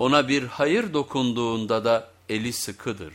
Ona bir hayır dokunduğunda da eli sıkıdır.